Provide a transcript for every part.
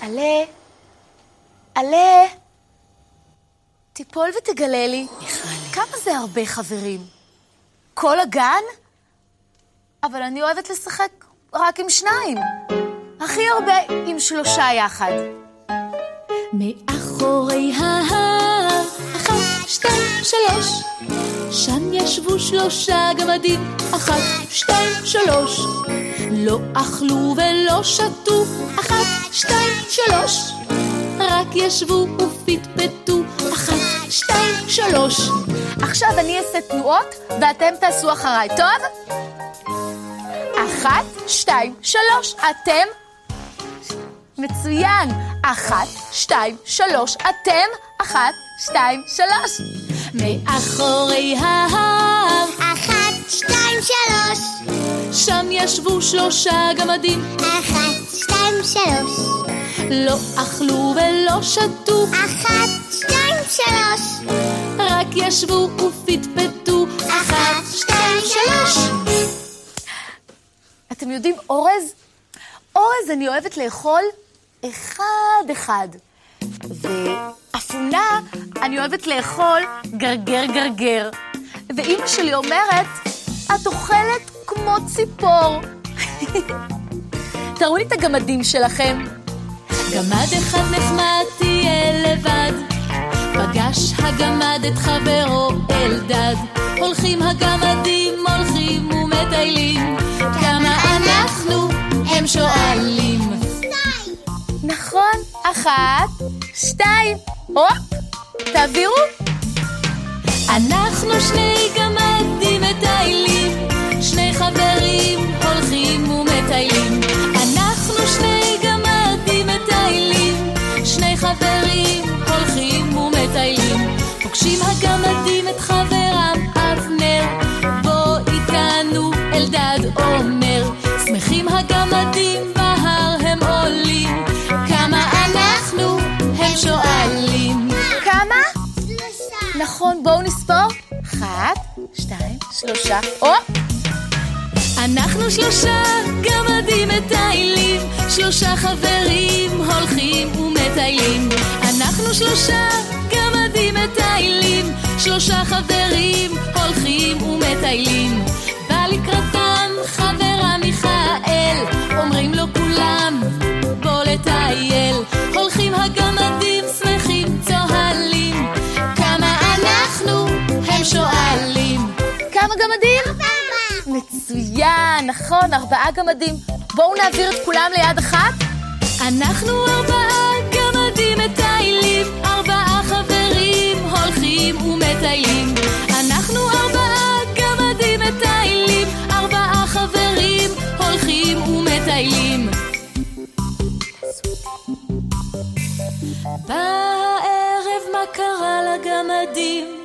עלה, עלה, תיפול ותגלה לי. כמה זה הרבה חברים? כל הגן? אבל אני אוהבת לשחק רק עם שניים. הכי הרבה עם שלושה יחד. מאחורי ההר, שתיים, שלוש. שם ישבו שלושה גמדים, אחת, שתיים, שלוש. לא אכלו ולא שתו, אחת, שתיים, שלוש. רק ישבו ופטפטו, אחת, שתיים, שלוש. עכשיו אני אעשה תנועות ואתם תעשו אחריי, טוב? אחת, שתיים, שלוש, אתם? מצוין. אחת, שתיים, שלוש, אתם? אחת, שתיים, שלוש. מאחורי ההר, אחת, שתיים, שלוש. שם ישבו שלושה גמדים, אחת, שתיים, שלוש. לא אכלו ולא שתו, אחת, שתיים, שלוש. רק ישבו ופטפטו, אחת, שתיים, שלוש. אתם יודעים אורז? אורז אני אוהבת לאכול אחד-אחד. ואפונה אני אוהבת לאכול גרגר גרגר. ואימא שלי אומרת, את אוכלת כמו ציפור. תראו לי את הגמדים שלכם. גמד אחד נחמד תהיה לבד, פגש הגמד את חברו אלדד. הולכים הגמדים, הולכים ומטיילים, כמה אנחנו, הם שואלים. נכון, אחת, שתיים, Ó, oh, tá vendo? נכון, בואו נספור. אחת, שתיים, שלושה, הופ. אנחנו שלושה גמדים מטיילים, שלושה חברים הולכים ומטיילים. אנחנו שלושה גמדים מטיילים, שלושה חברים הולכים גמדים? מצוין, נכון, ארבעה גמדים. בואו נעביר את כולם ליד אחת. אנחנו ארבעה גמדים מטיילים, ארבעה חברים הולכים ומטיילים. אנחנו ארבעה גמדים מטיילים, ארבעה חברים הולכים ומטיילים. בערב מה קרה לגמדים?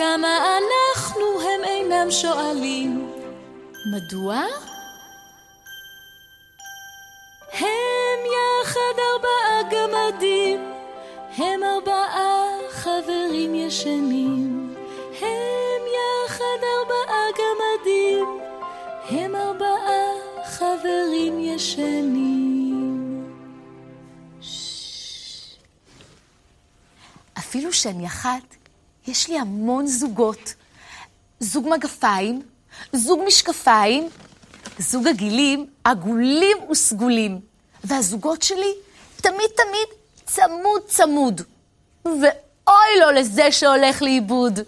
כמה אנחנו הם אינם שואלים. מדוע? הם יחד ארבעה גמדים, הם ארבעה חברים ישנים. הם יחד ארבעה גמדים, הם ארבעה חברים ישנים. אפילו שאני אחת, יש לי המון זוגות. זוג מגפיים, זוג משקפיים, זוג עגילים, עגולים וסגולים. והזוגות שלי תמיד תמיד צמוד צמוד. ואוי לו לזה שהולך לאיבוד.